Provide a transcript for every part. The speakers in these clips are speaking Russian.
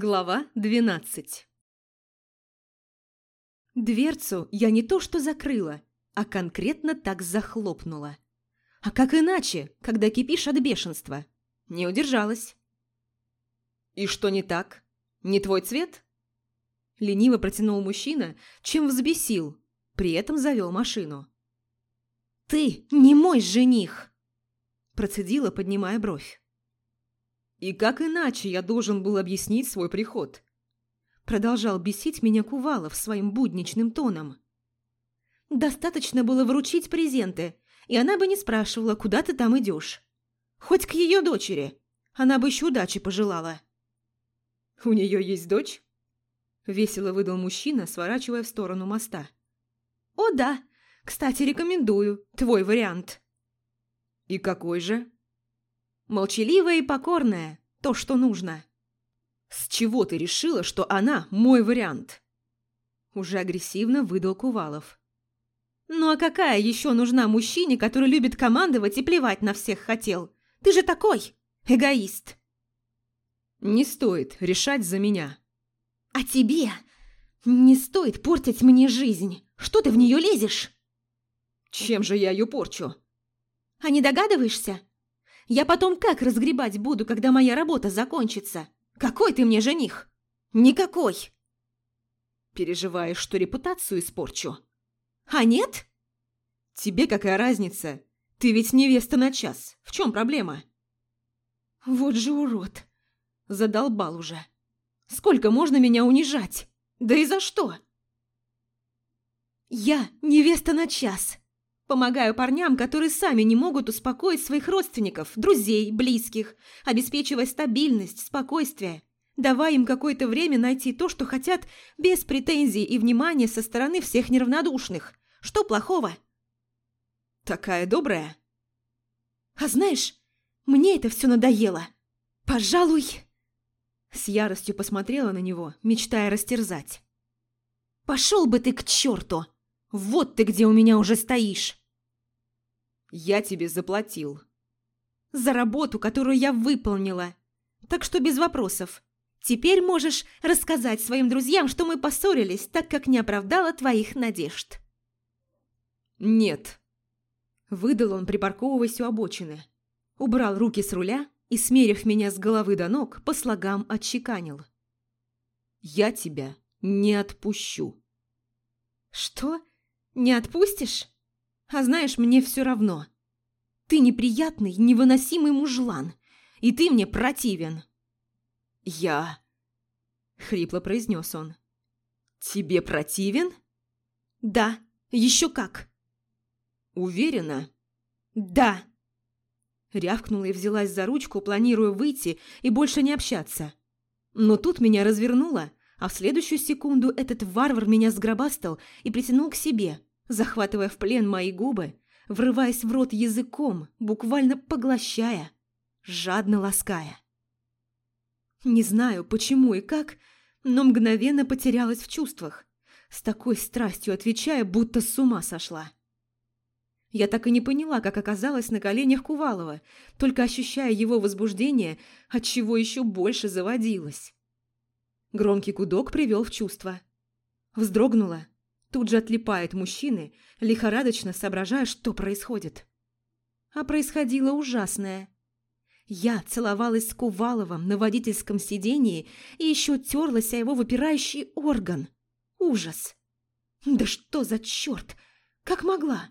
Глава 12 Дверцу я не то что закрыла, а конкретно так захлопнула. А как иначе, когда кипишь от бешенства? Не удержалась. «И что не так? Не твой цвет?» Лениво протянул мужчина, чем взбесил, при этом завел машину. «Ты не мой жених!» Процедила, поднимая бровь. «И как иначе я должен был объяснить свой приход?» Продолжал бесить меня Кувалов своим будничным тоном. «Достаточно было вручить презенты, и она бы не спрашивала, куда ты там идешь. Хоть к ее дочери. Она бы еще удачи пожелала». «У нее есть дочь?» Весело выдал мужчина, сворачивая в сторону моста. «О, да. Кстати, рекомендую. Твой вариант». «И какой же?» Молчаливая и покорная. То, что нужно. «С чего ты решила, что она мой вариант?» Уже агрессивно выдал Кувалов. «Ну а какая еще нужна мужчине, который любит командовать и плевать на всех хотел? Ты же такой эгоист!» «Не стоит решать за меня». «А тебе не стоит портить мне жизнь. Что ты в нее лезешь?» «Чем же я ее порчу?» «А не догадываешься? Я потом как разгребать буду, когда моя работа закончится? Какой ты мне жених? Никакой. Переживаешь, что репутацию испорчу? А нет? Тебе какая разница? Ты ведь невеста на час. В чем проблема? Вот же урод. Задолбал уже. Сколько можно меня унижать? Да и за что? Я невеста на час. Помогаю парням, которые сами не могут успокоить своих родственников, друзей, близких, обеспечивая стабильность, спокойствие, давая им какое-то время найти то, что хотят, без претензий и внимания со стороны всех неравнодушных. Что плохого? Такая добрая. А знаешь, мне это все надоело. Пожалуй... С яростью посмотрела на него, мечтая растерзать. «Пошел бы ты к черту! Вот ты где у меня уже стоишь!» Я тебе заплатил. За работу, которую я выполнила. Так что без вопросов. Теперь можешь рассказать своим друзьям, что мы поссорились, так как не оправдала твоих надежд. Нет. Выдал он, припарковываясь у обочины. Убрал руки с руля и, смерив меня с головы до ног, по слогам отчеканил. «Я тебя не отпущу». «Что? Не отпустишь?» А знаешь, мне все равно. Ты неприятный, невыносимый мужлан, и ты мне противен. Я... Хрипло произнес он. Тебе противен? Да, еще как. Уверена? Да. Рявкнула и взялась за ручку, планируя выйти и больше не общаться. Но тут меня развернуло, а в следующую секунду этот варвар меня сгробастал и притянул к себе, захватывая в плен мои губы, врываясь в рот языком, буквально поглощая, жадно лаская. Не знаю, почему и как, но мгновенно потерялась в чувствах, с такой страстью отвечая, будто с ума сошла. Я так и не поняла, как оказалась на коленях Кувалова, только ощущая его возбуждение, от чего еще больше заводилась. Громкий гудок привел в чувство. Вздрогнула, Тут же отлипает мужчины, лихорадочно соображая, что происходит. А происходило ужасное. Я целовалась с Куваловым на водительском сидении и еще терлась о его выпирающий орган. Ужас! Да что за черт! Как могла?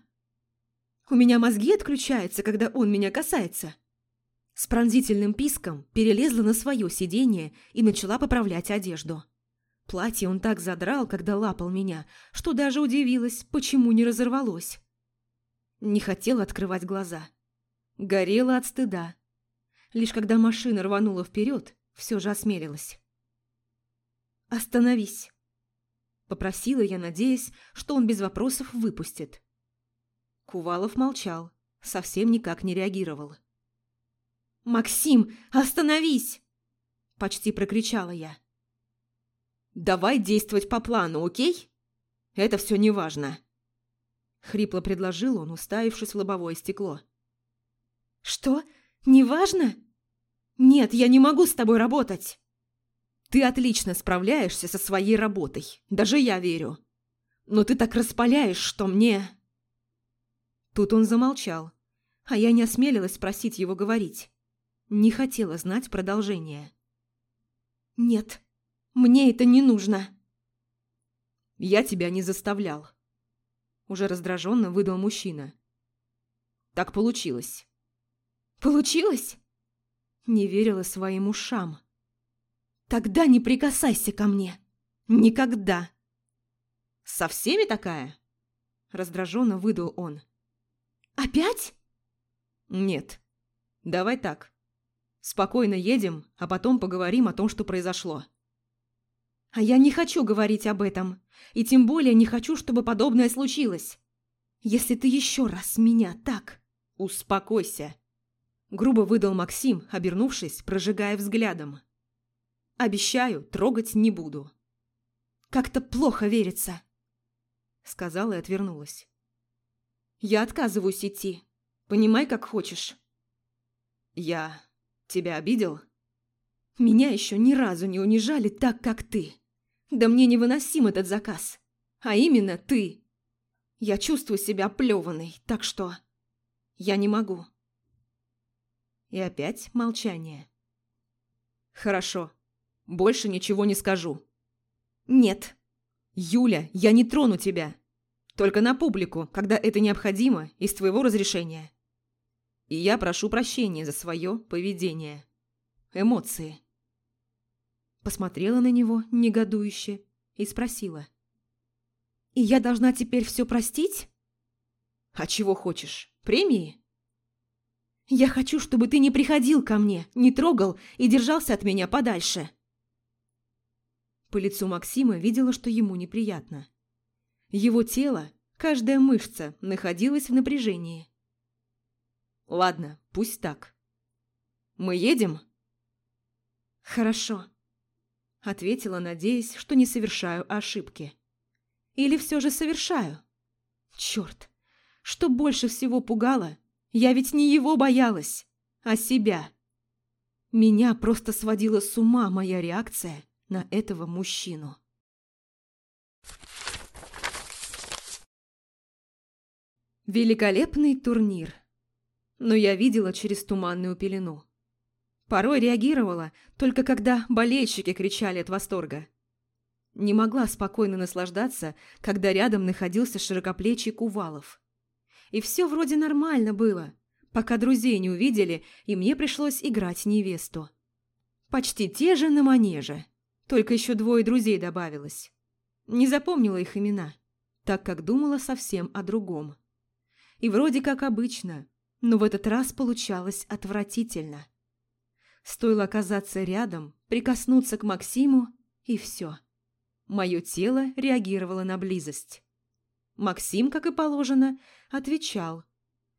У меня мозги отключаются, когда он меня касается. С пронзительным писком перелезла на свое сиденье и начала поправлять одежду. Платье он так задрал, когда лапал меня, что даже удивилась, почему не разорвалось. Не хотела открывать глаза. Горела от стыда. Лишь когда машина рванула вперед, все же осмелилась. «Остановись!» Попросила я, надеясь, что он без вопросов выпустит. Кувалов молчал, совсем никак не реагировал. «Максим, остановись!» Почти прокричала я. Давай действовать по плану, окей? Это все неважно. Хрипло предложил он, уставившись в лобовое стекло. Что? Неважно? Нет, я не могу с тобой работать. Ты отлично справляешься со своей работой, даже я верю. Но ты так распаляешь, что мне...» Тут он замолчал, а я не осмелилась спросить его говорить. Не хотела знать продолжение. «Нет, мне это не нужно». «Я тебя не заставлял», – уже раздраженно выдал мужчина. «Так получилось». «Получилось?» Не верила своим ушам. «Тогда не прикасайся ко мне. Никогда!» «Со всеми такая?» Раздраженно выдал он. «Опять?» «Нет. Давай так. Спокойно едем, а потом поговорим о том, что произошло». А я не хочу говорить об этом. И тем более не хочу, чтобы подобное случилось. Если ты еще раз меня так... Успокойся. Грубо выдал Максим, обернувшись, прожигая взглядом. Обещаю, трогать не буду. Как-то плохо верится. Сказала и отвернулась. Я отказываюсь идти. Понимай, как хочешь. Я тебя обидел? Меня еще ни разу не унижали так, как ты. Да мне невыносим этот заказ. А именно ты. Я чувствую себя плеванной, так что... Я не могу. И опять молчание. Хорошо. Больше ничего не скажу. Нет. Юля, я не трону тебя. Только на публику, когда это необходимо, и с твоего разрешения. И я прошу прощения за свое поведение. Эмоции посмотрела на него негодующе и спросила. «И я должна теперь все простить?» «А чего хочешь? Премии?» «Я хочу, чтобы ты не приходил ко мне, не трогал и держался от меня подальше». По лицу Максима видела, что ему неприятно. Его тело, каждая мышца, находилась в напряжении. «Ладно, пусть так. Мы едем?» «Хорошо», Ответила, надеясь, что не совершаю ошибки. Или все же совершаю? Черт! Что больше всего пугало? Я ведь не его боялась, а себя. Меня просто сводила с ума моя реакция на этого мужчину. Великолепный турнир. Но я видела через туманную пелену. Порой реагировала, только когда болельщики кричали от восторга. Не могла спокойно наслаждаться, когда рядом находился широкоплечий Кувалов. И все вроде нормально было, пока друзей не увидели, и мне пришлось играть невесту. Почти те же на манеже, только еще двое друзей добавилось. Не запомнила их имена, так как думала совсем о другом. И вроде как обычно, но в этот раз получалось отвратительно. Стоило оказаться рядом, прикоснуться к Максиму, и все. Мое тело реагировало на близость. Максим, как и положено, отвечал.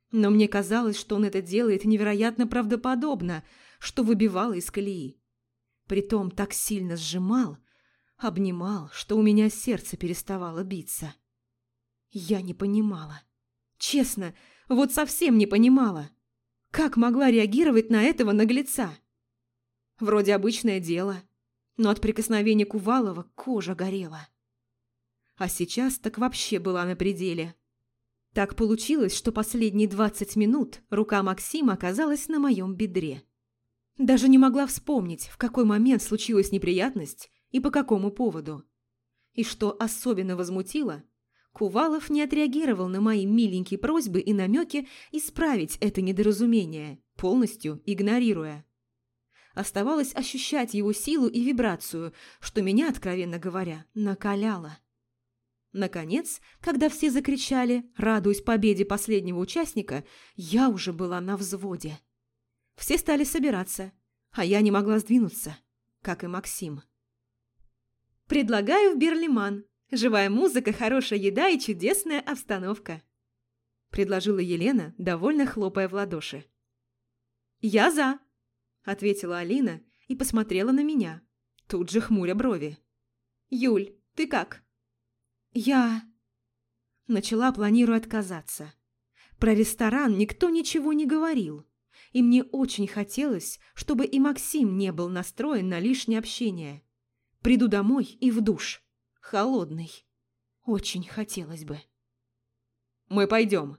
Но мне казалось, что он это делает невероятно правдоподобно, что выбивало из колеи. Притом так сильно сжимал, обнимал, что у меня сердце переставало биться. Я не понимала. Честно, вот совсем не понимала. Как могла реагировать на этого наглеца? Вроде обычное дело, но от прикосновения Кувалова кожа горела. А сейчас так вообще была на пределе. Так получилось, что последние двадцать минут рука Максима оказалась на моем бедре. Даже не могла вспомнить, в какой момент случилась неприятность и по какому поводу. И что особенно возмутило, Кувалов не отреагировал на мои миленькие просьбы и намеки исправить это недоразумение, полностью игнорируя. Оставалось ощущать его силу и вибрацию, что меня, откровенно говоря, накаляло. Наконец, когда все закричали, радуясь победе последнего участника, я уже была на взводе. Все стали собираться, а я не могла сдвинуться, как и Максим. «Предлагаю в Берлиман. Живая музыка, хорошая еда и чудесная обстановка», предложила Елена, довольно хлопая в ладоши. «Я за», ответила Алина и посмотрела на меня, тут же хмуря брови. «Юль, ты как?» «Я...» Начала, планируя отказаться. Про ресторан никто ничего не говорил, и мне очень хотелось, чтобы и Максим не был настроен на лишнее общение. Приду домой и в душ. Холодный. Очень хотелось бы. «Мы пойдем»,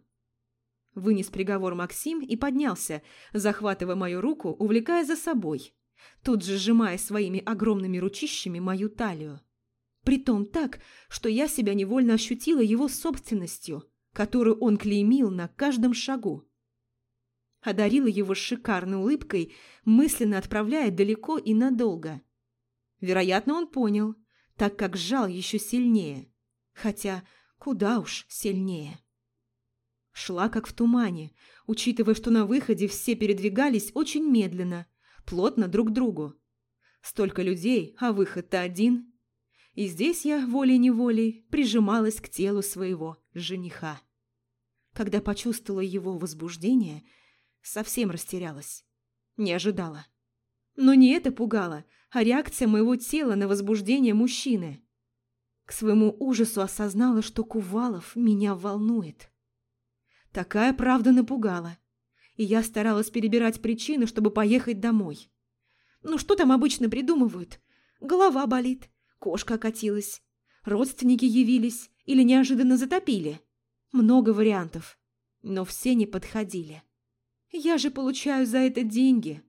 Вынес приговор Максим и поднялся, захватывая мою руку, увлекая за собой, тут же сжимая своими огромными ручищами мою талию. Притом так, что я себя невольно ощутила его собственностью, которую он клеймил на каждом шагу. Одарила его шикарной улыбкой, мысленно отправляя далеко и надолго. Вероятно, он понял, так как сжал еще сильнее. Хотя куда уж сильнее. Шла как в тумане, учитывая, что на выходе все передвигались очень медленно, плотно друг к другу. Столько людей, а выход-то один. И здесь я волей-неволей прижималась к телу своего жениха. Когда почувствовала его возбуждение, совсем растерялась. Не ожидала. Но не это пугало, а реакция моего тела на возбуждение мужчины. К своему ужасу осознала, что Кувалов меня волнует. Такая правда напугала. И я старалась перебирать причины, чтобы поехать домой. Ну что там обычно придумывают? Голова болит, кошка окатилась, родственники явились или неожиданно затопили. Много вариантов, но все не подходили. Я же получаю за это деньги.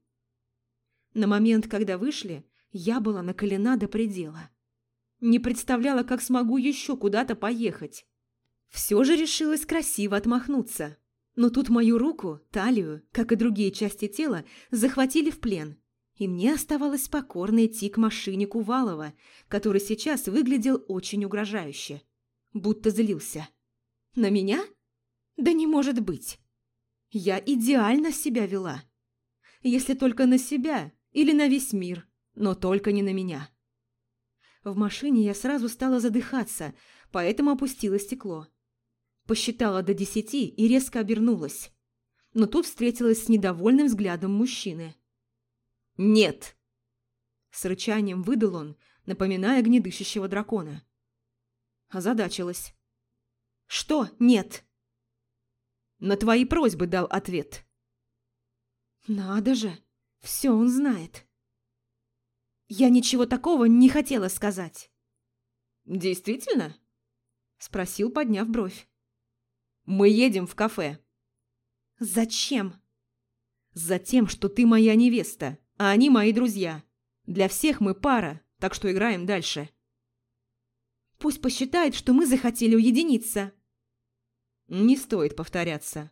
На момент, когда вышли, я была наколена до предела. Не представляла, как смогу еще куда-то поехать. Все же решилась красиво отмахнуться. Но тут мою руку, талию, как и другие части тела, захватили в плен. И мне оставалось покорно идти к машине Кувалова, который сейчас выглядел очень угрожающе. Будто злился. На меня? Да не может быть. Я идеально себя вела. Если только на себя или на весь мир, но только не на меня. В машине я сразу стала задыхаться, поэтому опустила стекло. Посчитала до десяти и резко обернулась. Но тут встретилась с недовольным взглядом мужчины. «Нет!» С рычанием выдал он, напоминая огнедышащего дракона. Озадачилась. «Что нет?» «На твои просьбы дал ответ». «Надо же! Все он знает!» «Я ничего такого не хотела сказать». «Действительно?» Спросил, подняв бровь. Мы едем в кафе». «Зачем?» «Затем, что ты моя невеста, а они мои друзья. Для всех мы пара, так что играем дальше». «Пусть посчитает, что мы захотели уединиться». «Не стоит повторяться».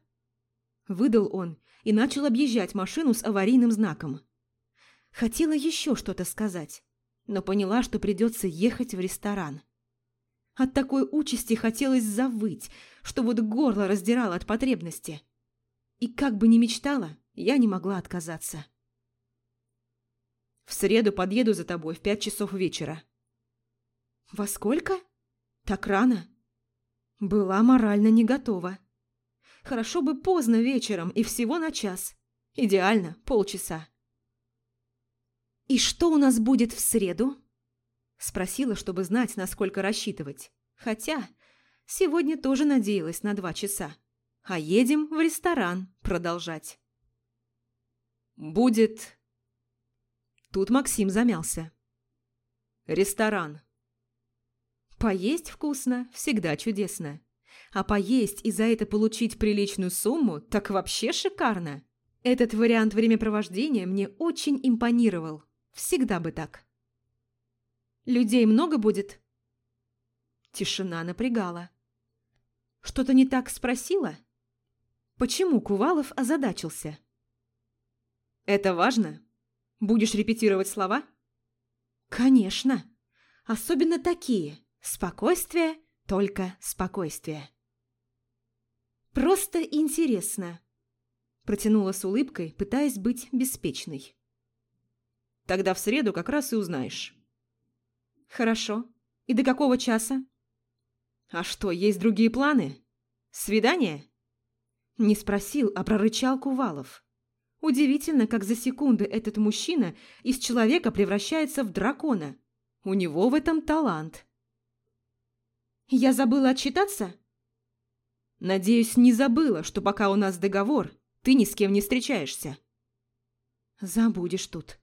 Выдал он и начал объезжать машину с аварийным знаком. Хотела еще что-то сказать, но поняла, что придется ехать в ресторан. От такой участи хотелось завыть, что вот горло раздирало от потребности. И как бы ни мечтала, я не могла отказаться. «В среду подъеду за тобой в пять часов вечера». «Во сколько? Так рано?» Была морально не готова. Хорошо бы поздно вечером и всего на час. Идеально, полчаса. «И что у нас будет в среду?» Спросила, чтобы знать, насколько рассчитывать. Хотя сегодня тоже надеялась на два часа. А едем в ресторан продолжать. «Будет...» Тут Максим замялся. «Ресторан». Поесть вкусно всегда чудесно. А поесть и за это получить приличную сумму так вообще шикарно. Этот вариант времяпровождения мне очень импонировал. Всегда бы так. Людей много будет?» Тишина напрягала. «Что-то не так спросила?» Почему Кувалов озадачился? «Это важно? Будешь репетировать слова?» «Конечно. Особенно такие. Спокойствие, только спокойствие». «Просто интересно», – протянула с улыбкой, пытаясь быть беспечной. «Тогда в среду как раз и узнаешь». «Хорошо. И до какого часа?» «А что, есть другие планы? Свидание?» Не спросил, а прорычал Кувалов. Удивительно, как за секунды этот мужчина из человека превращается в дракона. У него в этом талант. «Я забыла отчитаться?» «Надеюсь, не забыла, что пока у нас договор, ты ни с кем не встречаешься». «Забудешь тут».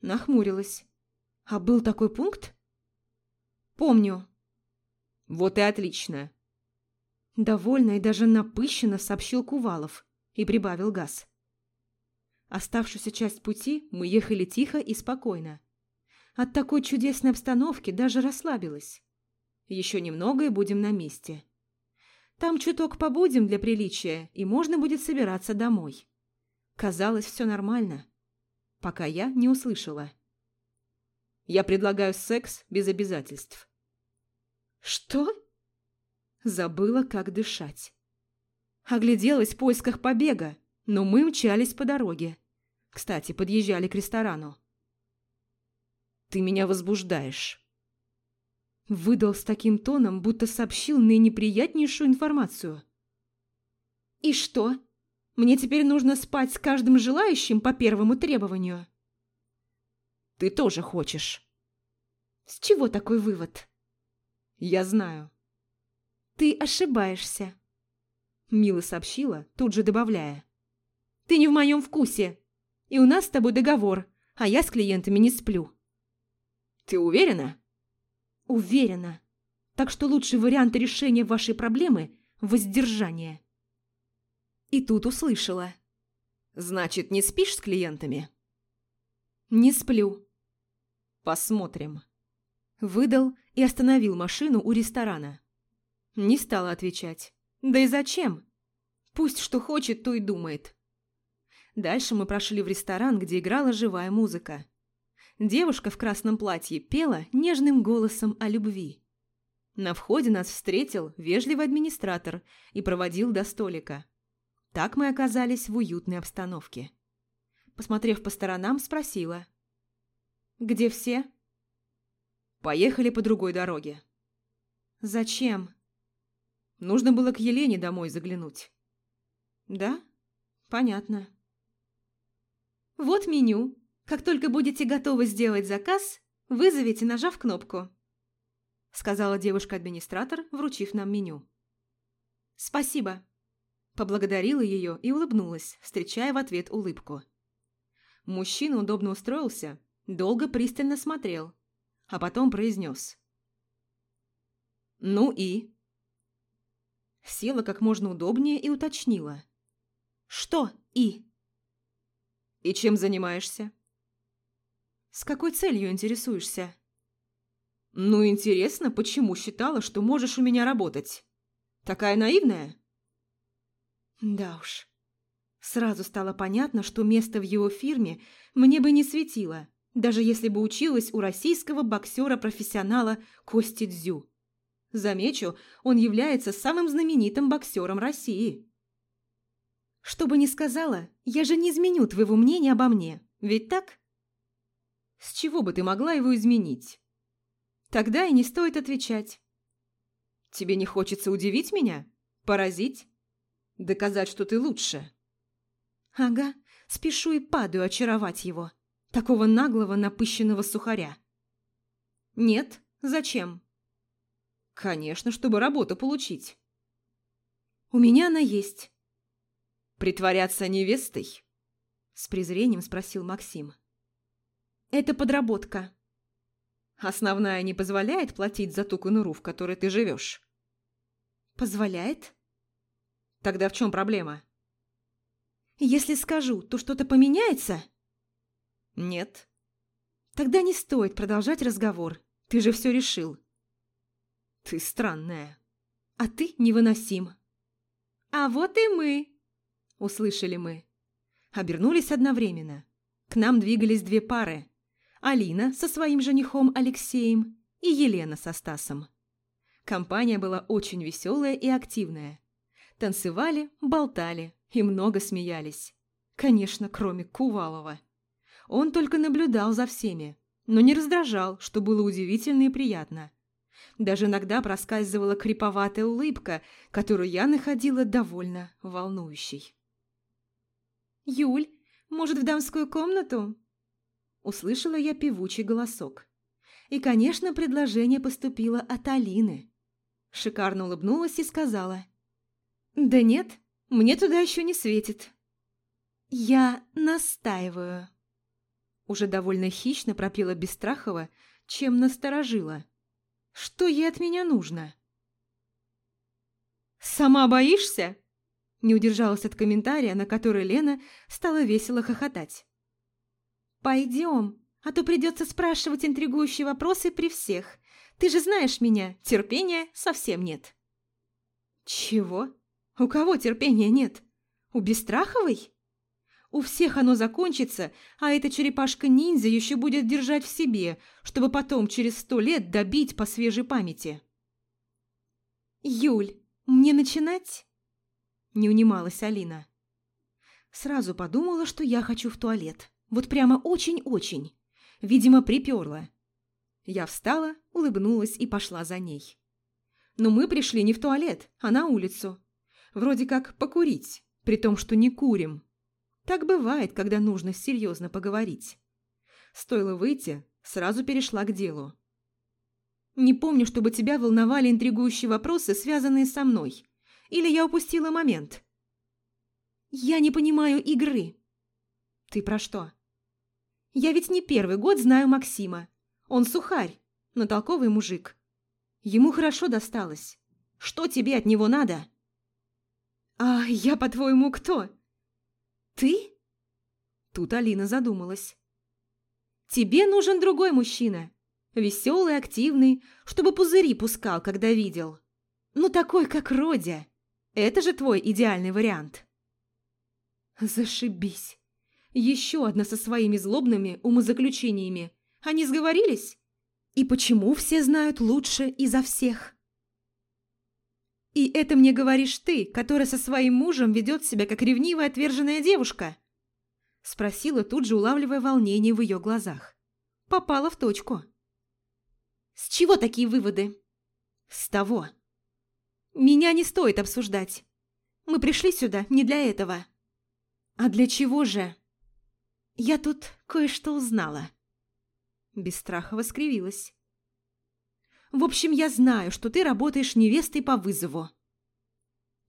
Нахмурилась. А был такой пункт? Помню. Вот и отлично. Довольно и даже напыщенно сообщил Кувалов и прибавил газ. Оставшуюся часть пути мы ехали тихо и спокойно. От такой чудесной обстановки даже расслабилась. Еще немного и будем на месте. Там чуток побудем для приличия, и можно будет собираться домой. Казалось, все нормально, пока я не услышала. Я предлагаю секс без обязательств. Что? Забыла, как дышать. Огляделась в поисках побега, но мы мчались по дороге. Кстати, подъезжали к ресторану. Ты меня возбуждаешь. Выдал с таким тоном, будто сообщил наинеприятнейшую информацию. «И что? Мне теперь нужно спать с каждым желающим по первому требованию?» «Ты тоже хочешь». «С чего такой вывод?» «Я знаю». «Ты ошибаешься», – Мила сообщила, тут же добавляя. «Ты не в моем вкусе, и у нас с тобой договор, а я с клиентами не сплю». «Ты уверена?» Уверена. Так что лучший вариант решения вашей проблемы – воздержание. И тут услышала. Значит, не спишь с клиентами? Не сплю. Посмотрим. Выдал и остановил машину у ресторана. Не стала отвечать. Да и зачем? Пусть что хочет, то и думает. Дальше мы прошли в ресторан, где играла живая музыка. Девушка в красном платье пела нежным голосом о любви. На входе нас встретил вежливый администратор и проводил до столика. Так мы оказались в уютной обстановке. Посмотрев по сторонам, спросила. «Где все?» «Поехали по другой дороге». «Зачем?» «Нужно было к Елене домой заглянуть». «Да? Понятно». «Вот меню», как только будете готовы сделать заказ, вызовите, нажав кнопку», – сказала девушка-администратор, вручив нам меню. «Спасибо», – поблагодарила ее и улыбнулась, встречая в ответ улыбку. Мужчина удобно устроился, долго пристально смотрел, а потом произнес. «Ну и?» Села как можно удобнее и уточнила. «Что «и»?» «И чем занимаешься?» С какой целью интересуешься? Ну, интересно, почему считала, что можешь у меня работать? Такая наивная? Да уж. Сразу стало понятно, что место в его фирме мне бы не светило, даже если бы училась у российского боксера-профессионала Кости Дзю. Замечу, он является самым знаменитым боксером России. Что бы ни сказала, я же не изменю твоего мнения обо мне, ведь так? С чего бы ты могла его изменить? Тогда и не стоит отвечать. Тебе не хочется удивить меня? Поразить? Доказать, что ты лучше? Ага, спешу и падаю очаровать его. Такого наглого напыщенного сухаря. Нет, зачем? Конечно, чтобы работу получить. У меня она есть. Притворяться невестой? С презрением спросил Максим. Это подработка. Основная не позволяет платить за ту конуру, в которой ты живешь? Позволяет? Тогда в чем проблема? Если скажу, то что-то поменяется? Нет. Тогда не стоит продолжать разговор. Ты же все решил. Ты странная. А ты невыносим. А вот и мы, услышали мы. Обернулись одновременно. К нам двигались две пары. Алина со своим женихом Алексеем и Елена со Стасом. Компания была очень веселая и активная. Танцевали, болтали и много смеялись. Конечно, кроме Кувалова. Он только наблюдал за всеми, но не раздражал, что было удивительно и приятно. Даже иногда проскальзывала криповатая улыбка, которую я находила довольно волнующей. «Юль, может, в дамскую комнату?» услышала я певучий голосок. И, конечно, предложение поступило от Алины. Шикарно улыбнулась и сказала. «Да нет, мне туда еще не светит». «Я настаиваю». Уже довольно хищно пропела Бестрахова, чем насторожила. Что ей от меня нужно? «Сама боишься?» Не удержалась от комментария, на который Лена стала весело хохотать. «Пойдем, а то придется спрашивать интригующие вопросы при всех. Ты же знаешь меня, терпения совсем нет». «Чего? У кого терпения нет? У Бестраховой?» У всех оно закончится, а эта черепашка-ниндзя еще будет держать в себе, чтобы потом через сто лет добить по свежей памяти. «Юль, мне начинать?» Не унималась Алина. Сразу подумала, что я хочу в туалет. Вот прямо очень-очень. Видимо, приперла. Я встала, улыбнулась и пошла за ней. Но мы пришли не в туалет, а на улицу. Вроде как покурить, при том, что не курим. Так бывает, когда нужно серьезно поговорить. Стоило выйти, сразу перешла к делу. Не помню, чтобы тебя волновали интригующие вопросы, связанные со мной. Или я упустила момент? Я не понимаю игры. Ты про что? Я ведь не первый год знаю Максима. Он сухарь, но толковый мужик. Ему хорошо досталось. Что тебе от него надо? А я, по-твоему, кто? «Ты?» Тут Алина задумалась. «Тебе нужен другой мужчина. Веселый, активный, чтобы пузыри пускал, когда видел. Ну, такой, как Родя. Это же твой идеальный вариант». «Зашибись. Еще одна со своими злобными умозаключениями. Они сговорились? И почему все знают лучше и за всех?» «И это мне говоришь ты, которая со своим мужем ведет себя как ревнивая отверженная девушка?» Спросила, тут же улавливая волнение в ее глазах. Попала в точку. «С чего такие выводы?» «С того». «Меня не стоит обсуждать. Мы пришли сюда не для этого». «А для чего же?» «Я тут кое-что узнала». Без страха воскривилась. В общем, я знаю, что ты работаешь невестой по вызову».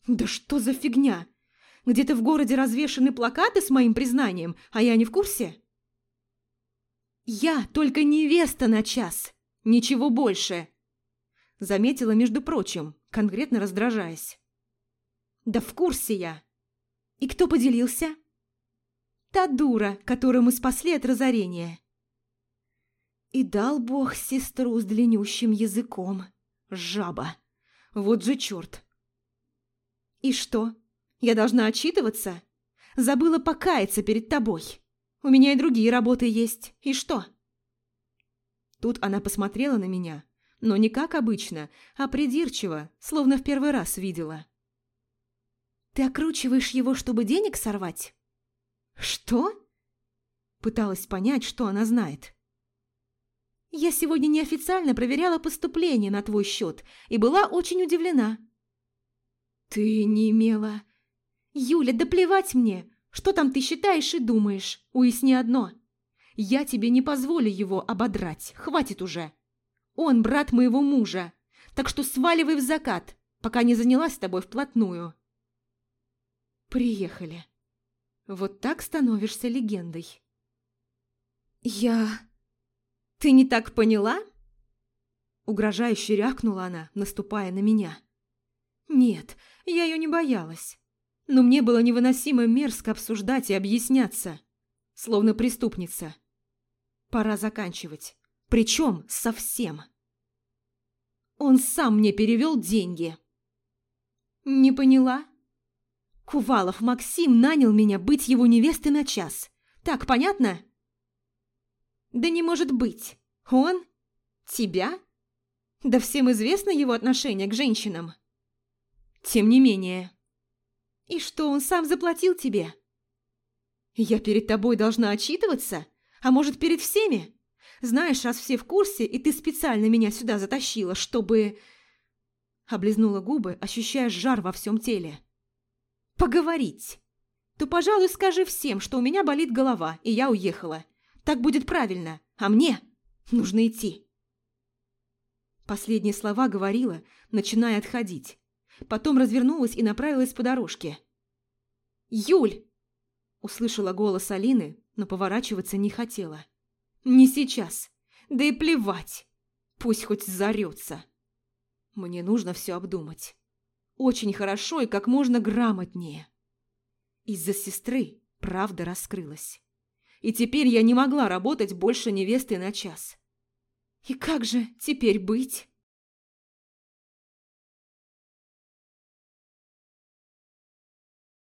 «Да что за фигня? Где-то в городе развешаны плакаты с моим признанием, а я не в курсе?» «Я только невеста на час, ничего больше!» Заметила, между прочим, конкретно раздражаясь. «Да в курсе я!» «И кто поделился?» «Та дура, которую мы спасли от разорения. И дал бог сестру с длиннющим языком. Жаба. Вот же черт. И что? Я должна отчитываться? Забыла покаяться перед тобой. У меня и другие работы есть. И что? Тут она посмотрела на меня, но не как обычно, а придирчиво, словно в первый раз видела. «Ты окручиваешь его, чтобы денег сорвать?» «Что?» Пыталась понять, что она знает. Я сегодня неофициально проверяла поступление на твой счет и была очень удивлена. Ты не имела... Юля, да плевать мне, что там ты считаешь и думаешь, уясни одно. Я тебе не позволю его ободрать, хватит уже. Он брат моего мужа, так что сваливай в закат, пока не занялась с тобой вплотную. Приехали. Вот так становишься легендой. Я... «Ты не так поняла?» Угрожающе рявкнула она, наступая на меня. «Нет, я ее не боялась. Но мне было невыносимо мерзко обсуждать и объясняться, словно преступница. Пора заканчивать. Причем совсем. Он сам мне перевел деньги». «Не поняла?» Кувалов Максим нанял меня быть его невестой на час. Так понятно?» Да не может быть. Он? Тебя? Да всем известно его отношение к женщинам. Тем не менее. И что, он сам заплатил тебе? Я перед тобой должна отчитываться? А может, перед всеми? Знаешь, раз все в курсе, и ты специально меня сюда затащила, чтобы...» Облизнула губы, ощущая жар во всем теле. «Поговорить. То, пожалуй, скажи всем, что у меня болит голова, и я уехала. Так будет правильно, а мне нужно идти. Последние слова говорила, начиная отходить. Потом развернулась и направилась по дорожке. «Юль!» – услышала голос Алины, но поворачиваться не хотела. Не сейчас. Да и плевать. Пусть хоть зарется. Мне нужно все обдумать. Очень хорошо и как можно грамотнее. Из-за сестры правда раскрылась. И теперь я не могла работать больше невесты на час. И как же теперь быть?